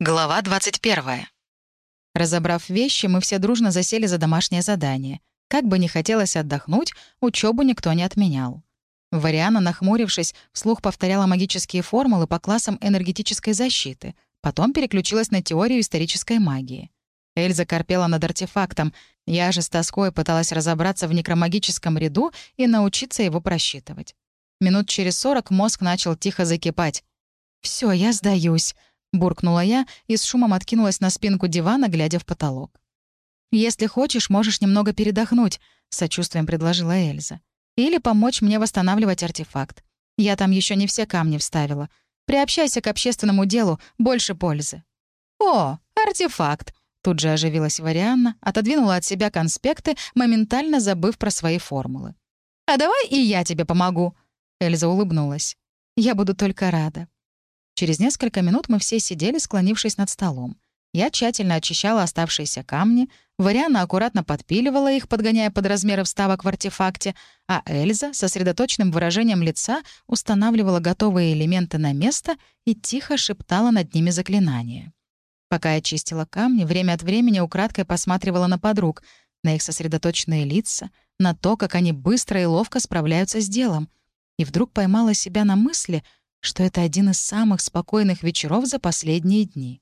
Глава 21. Разобрав вещи, мы все дружно засели за домашнее задание. Как бы ни хотелось отдохнуть, учебу никто не отменял. Вариана, нахмурившись, вслух повторяла магические формулы по классам энергетической защиты, потом переключилась на теорию исторической магии. Эльза корпела над артефактом, я же с тоской пыталась разобраться в некромагическом ряду и научиться его просчитывать. Минут через сорок мозг начал тихо закипать. Все, я сдаюсь», буркнула я и с шумом откинулась на спинку дивана, глядя в потолок. «Если хочешь, можешь немного передохнуть», — сочувствием предложила Эльза. «Или помочь мне восстанавливать артефакт. Я там еще не все камни вставила. Приобщайся к общественному делу, больше пользы». «О, артефакт!» Тут же оживилась Варианна, отодвинула от себя конспекты, моментально забыв про свои формулы. «А давай и я тебе помогу!» Эльза улыбнулась. «Я буду только рада. Через несколько минут мы все сидели, склонившись над столом. Я тщательно очищала оставшиеся камни, Вариана аккуратно подпиливала их, подгоняя под размеры вставок в артефакте, а Эльза со сосредоточенным выражением лица устанавливала готовые элементы на место и тихо шептала над ними заклинания. Пока я чистила камни, время от времени украдкой посматривала на подруг, на их сосредоточенные лица, на то, как они быстро и ловко справляются с делом. И вдруг поймала себя на мысли — что это один из самых спокойных вечеров за последние дни.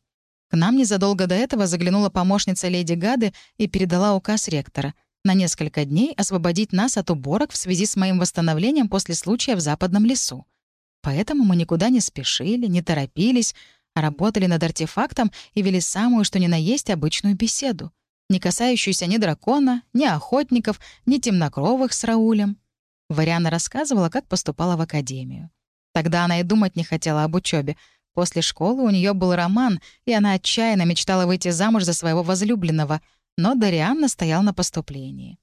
К нам незадолго до этого заглянула помощница леди Гады и передала указ ректора на несколько дней освободить нас от уборок в связи с моим восстановлением после случая в западном лесу. Поэтому мы никуда не спешили, не торопились, а работали над артефактом и вели самую что ни на есть обычную беседу, не касающуюся ни дракона, ни охотников, ни темнокровых с Раулем. Вариана рассказывала, как поступала в академию. Тогда она и думать не хотела об учебе. После школы у нее был роман, и она отчаянно мечтала выйти замуж за своего возлюбленного, но Дариан настоял на поступлении.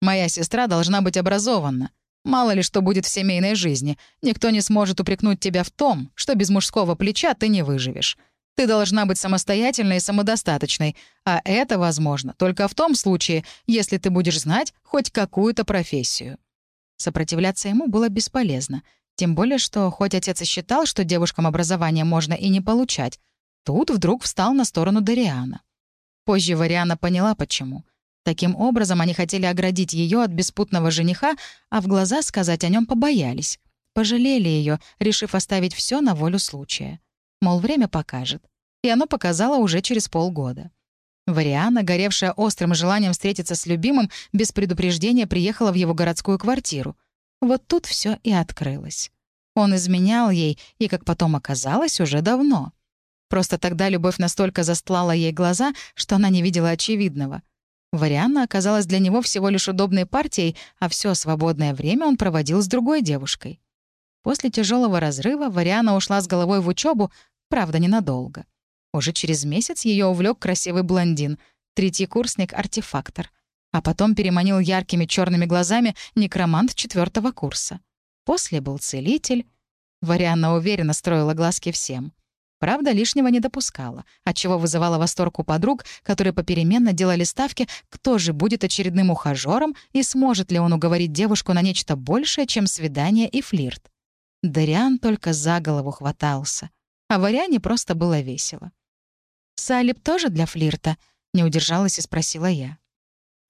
«Моя сестра должна быть образована. Мало ли что будет в семейной жизни. Никто не сможет упрекнуть тебя в том, что без мужского плеча ты не выживешь. Ты должна быть самостоятельной и самодостаточной, а это возможно только в том случае, если ты будешь знать хоть какую-то профессию». Сопротивляться ему было бесполезно — тем более, что хоть отец и считал, что девушкам образование можно и не получать, тут вдруг встал на сторону Дариана. Позже Вариана поняла, почему. Таким образом, они хотели оградить ее от беспутного жениха, а в глаза сказать о нем побоялись. Пожалели ее, решив оставить все на волю случая. Мол, время покажет. И оно показало уже через полгода. Вариана, горевшая острым желанием встретиться с любимым, без предупреждения приехала в его городскую квартиру — вот тут все и открылось. Он изменял ей, и, как потом оказалось, уже давно. Просто тогда любовь настолько застлала ей глаза, что она не видела очевидного. Варианна оказалась для него всего лишь удобной партией, а все свободное время он проводил с другой девушкой. После тяжелого разрыва Вариана ушла с головой в учебу, правда, ненадолго. Уже через месяц ее увлек красивый блондин, третий курсник-артефактор — а потом переманил яркими черными глазами некромант четвертого курса. После был целитель. Варианна уверенно строила глазки всем. Правда, лишнего не допускала, отчего вызывала восторг у подруг, которые попеременно делали ставки, кто же будет очередным ухажером и сможет ли он уговорить девушку на нечто большее, чем свидание и флирт. Дариан только за голову хватался, а Вариане просто было весело. «Салип тоже для флирта?» — не удержалась и спросила я.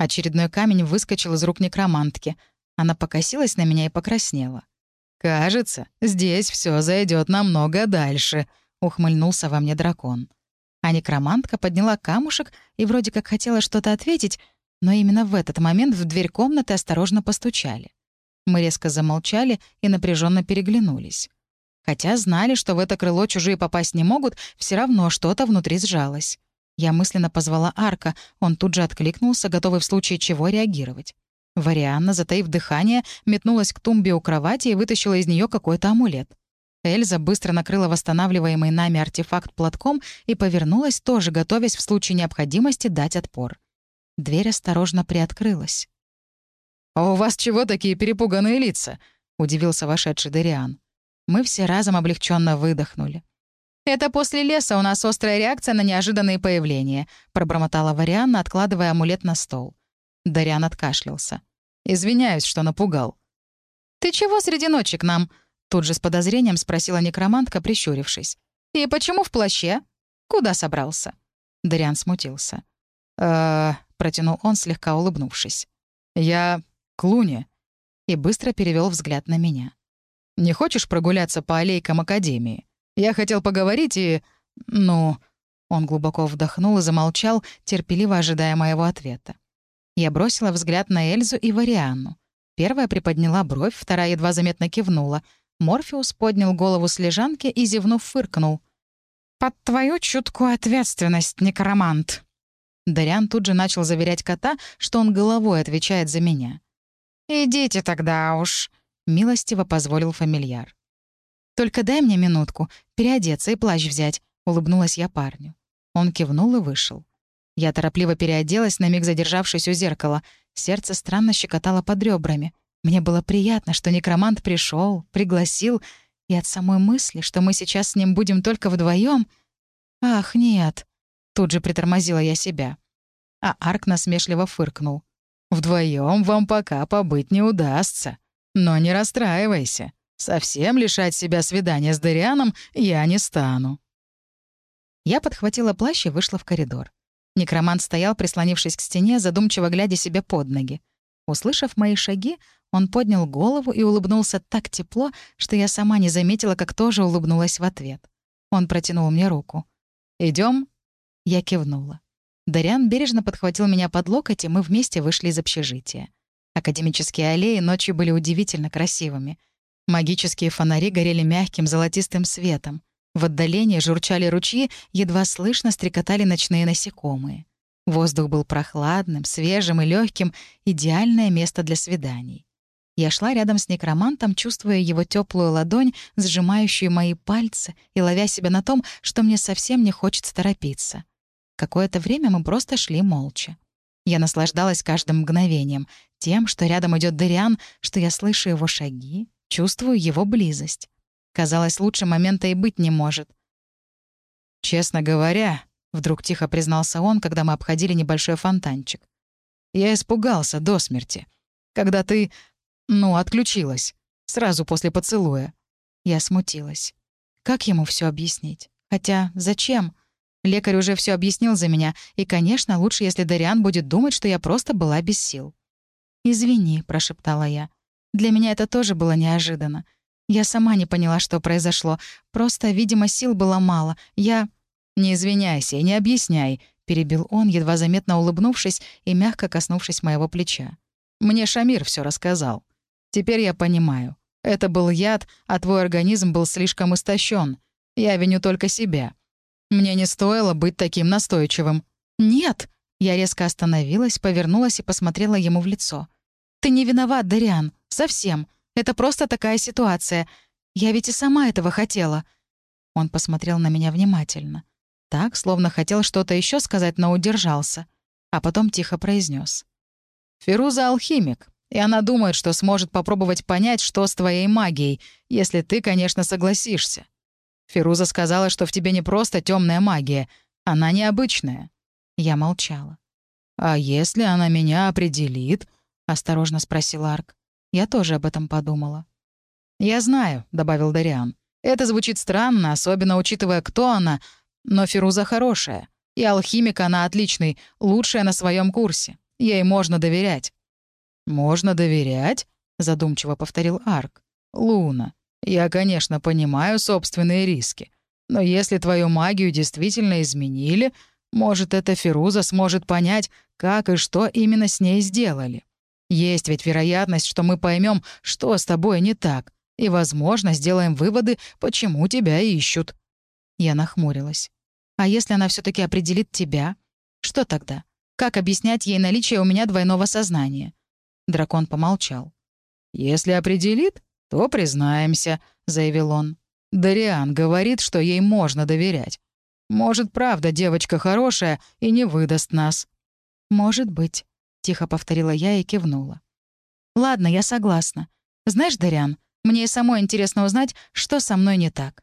Очередной камень выскочил из рук некромантки. Она покосилась на меня и покраснела. «Кажется, здесь все зайдет намного дальше», — ухмыльнулся во мне дракон. А некромантка подняла камушек и вроде как хотела что-то ответить, но именно в этот момент в дверь комнаты осторожно постучали. Мы резко замолчали и напряженно переглянулись. Хотя знали, что в это крыло чужие попасть не могут, все равно что-то внутри сжалось. Я мысленно позвала Арка, он тут же откликнулся, готовый в случае чего реагировать. Варианна, затаив дыхание, метнулась к тумбе у кровати и вытащила из нее какой-то амулет. Эльза быстро накрыла восстанавливаемый нами артефакт платком и повернулась, тоже готовясь в случае необходимости дать отпор. Дверь осторожно приоткрылась. «А у вас чего такие перепуганные лица?» — удивился вошедший Дериан. Мы все разом облегченно выдохнули. «Это после леса у нас острая реакция на неожиданные появления», — пробормотала Варианна, откладывая амулет на стол. Дариан откашлялся. «Извиняюсь, что напугал». «Ты чего среди ночи к нам?» Тут же с подозрением спросила некромантка, прищурившись. «И почему в плаще?» Куда собрался?» Дариан смутился. э протянул он, слегка улыбнувшись. «Я к Луне». И быстро перевел взгляд на меня. «Не хочешь прогуляться по аллейкам Академии? Я хотел поговорить и... ну...» Он глубоко вдохнул и замолчал, терпеливо ожидая моего ответа. Я бросила взгляд на Эльзу и Варианну. Первая приподняла бровь, вторая едва заметно кивнула. Морфеус поднял голову с лежанки и, зевнув, фыркнул. «Под твою чуткую ответственность, некромант!» Дариан тут же начал заверять кота, что он головой отвечает за меня. «Идите тогда уж», — милостиво позволил фамильяр. «Только дай мне минутку, переодеться и плащ взять», — улыбнулась я парню. Он кивнул и вышел. Я торопливо переоделась, на миг задержавшись у зеркала. Сердце странно щекотало под ребрами. Мне было приятно, что некромант пришел, пригласил, и от самой мысли, что мы сейчас с ним будем только вдвоем. Ах, нет. Тут же притормозила я себя. А Арк насмешливо фыркнул. Вдвоем вам пока побыть не удастся. Но не расстраивайся. Совсем лишать себя свидания с Дарианом я не стану. Я подхватила плащ и вышла в коридор. Некромант стоял, прислонившись к стене, задумчиво глядя себе под ноги. Услышав мои шаги, он поднял голову и улыбнулся так тепло, что я сама не заметила, как тоже улыбнулась в ответ. Он протянул мне руку. Идем? Я кивнула. Дариан бережно подхватил меня под локоть, и мы вместе вышли из общежития. Академические аллеи ночью были удивительно красивыми. Магические фонари горели мягким золотистым светом. В отдалении журчали ручьи, едва слышно стрекотали ночные насекомые. Воздух был прохладным, свежим и легким, идеальное место для свиданий. Я шла рядом с некромантом, чувствуя его теплую ладонь, сжимающую мои пальцы, и ловя себя на том, что мне совсем не хочется торопиться. Какое-то время мы просто шли молча. Я наслаждалась каждым мгновением, тем, что рядом идет Дариан, что я слышу его шаги, чувствую его близость. Казалось, лучше момента и быть не может. «Честно говоря», — вдруг тихо признался он, когда мы обходили небольшой фонтанчик. «Я испугался до смерти. Когда ты, ну, отключилась. Сразу после поцелуя». Я смутилась. Как ему все объяснить? Хотя зачем? Лекарь уже все объяснил за меня, и, конечно, лучше, если Дариан будет думать, что я просто была без сил. «Извини», — прошептала я. «Для меня это тоже было неожиданно. Я сама не поняла, что произошло. Просто, видимо, сил было мало. Я... «Не извиняйся и не объясняй», — перебил он, едва заметно улыбнувшись и мягко коснувшись моего плеча. «Мне Шамир все рассказал. Теперь я понимаю. Это был яд, а твой организм был слишком истощен. Я виню только себя. Мне не стоило быть таким настойчивым». «Нет!» Я резко остановилась, повернулась и посмотрела ему в лицо. «Ты не виноват, Дариан. Совсем. Это просто такая ситуация. Я ведь и сама этого хотела». Он посмотрел на меня внимательно. Так, словно хотел что-то еще сказать, но удержался. А потом тихо произнес: «Фируза — алхимик, и она думает, что сможет попробовать понять, что с твоей магией, если ты, конечно, согласишься. Фируза сказала, что в тебе не просто темная магия, она необычная». Я молчала. «А если она меня определит?» — осторожно спросил Арк. Я тоже об этом подумала. «Я знаю», — добавил Дариан. «Это звучит странно, особенно учитывая, кто она, но Фируза хорошая. И алхимик она отличный, лучшая на своем курсе. Ей можно доверять». «Можно доверять?» — задумчиво повторил Арк. «Луна, я, конечно, понимаю собственные риски, но если твою магию действительно изменили, может, эта Фируза сможет понять, как и что именно с ней сделали. Есть ведь вероятность, что мы поймем, что с тобой не так, и, возможно, сделаем выводы, почему тебя ищут». Я нахмурилась. «А если она все таки определит тебя? Что тогда? Как объяснять ей наличие у меня двойного сознания?» Дракон помолчал. «Если определит, то признаемся», — заявил он. «Дариан говорит, что ей можно доверять. Может, правда, девочка хорошая и не выдаст нас». «Может быть», — тихо повторила я и кивнула. «Ладно, я согласна. Знаешь, Дарян, мне и самой интересно узнать, что со мной не так».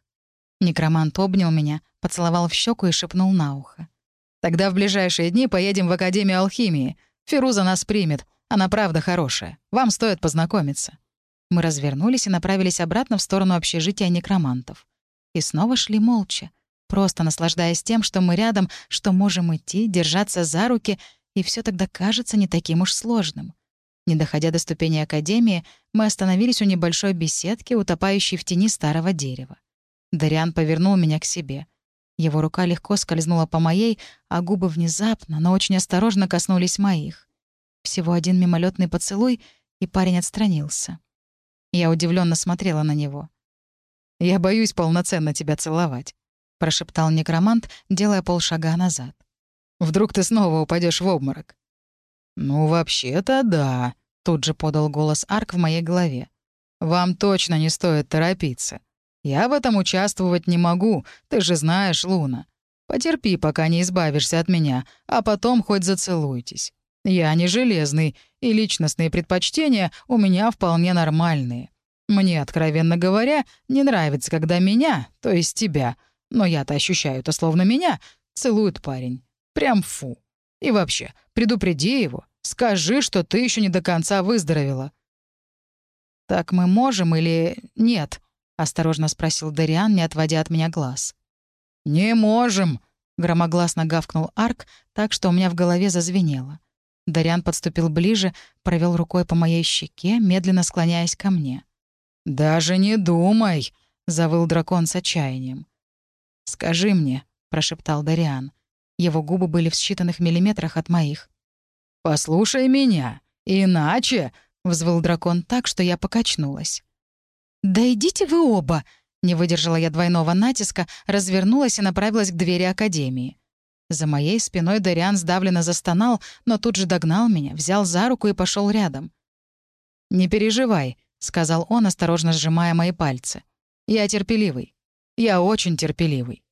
Некромант обнял меня, поцеловал в щеку и шепнул на ухо. «Тогда в ближайшие дни поедем в Академию алхимии. Фируза нас примет. Она правда хорошая. Вам стоит познакомиться». Мы развернулись и направились обратно в сторону общежития некромантов. И снова шли молча. просто наслаждаясь тем, что мы рядом, что можем идти, держаться за руки, и все тогда кажется не таким уж сложным. Не доходя до ступени академии, мы остановились у небольшой беседки, утопающей в тени старого дерева. Дариан повернул меня к себе. Его рука легко скользнула по моей, а губы внезапно, но очень осторожно коснулись моих. Всего один мимолетный поцелуй, и парень отстранился. Я удивленно смотрела на него. «Я боюсь полноценно тебя целовать», — прошептал некромант, делая полшага назад. «Вдруг ты снова упадешь в обморок?» «Ну, вообще-то да», — тут же подал голос Арк в моей голове. «Вам точно не стоит торопиться. Я в этом участвовать не могу, ты же знаешь, Луна. Потерпи, пока не избавишься от меня, а потом хоть зацелуйтесь. Я не железный, и личностные предпочтения у меня вполне нормальные. Мне, откровенно говоря, не нравится, когда меня, то есть тебя, но я-то ощущаю это словно меня, целует парень. Прям фу. И вообще, предупреди его, скажи, что ты еще не до конца выздоровела. «Так мы можем или нет?» — осторожно спросил Дариан, не отводя от меня глаз. «Не можем!» — громогласно гавкнул Арк, так что у меня в голове зазвенело. Дариан подступил ближе, провел рукой по моей щеке, медленно склоняясь ко мне. «Даже не думай!» — завыл дракон с отчаянием. «Скажи мне», — прошептал Дариан. Его губы были в считанных миллиметрах от моих. «Послушай меня, иначе...» — взвыл дракон так, что я покачнулась. «Да идите вы оба!» Не выдержала я двойного натиска, развернулась и направилась к двери Академии. За моей спиной Дариан сдавленно застонал, но тут же догнал меня, взял за руку и пошел рядом. «Не переживай», — сказал он, осторожно сжимая мои пальцы. «Я терпеливый. Я очень терпеливый.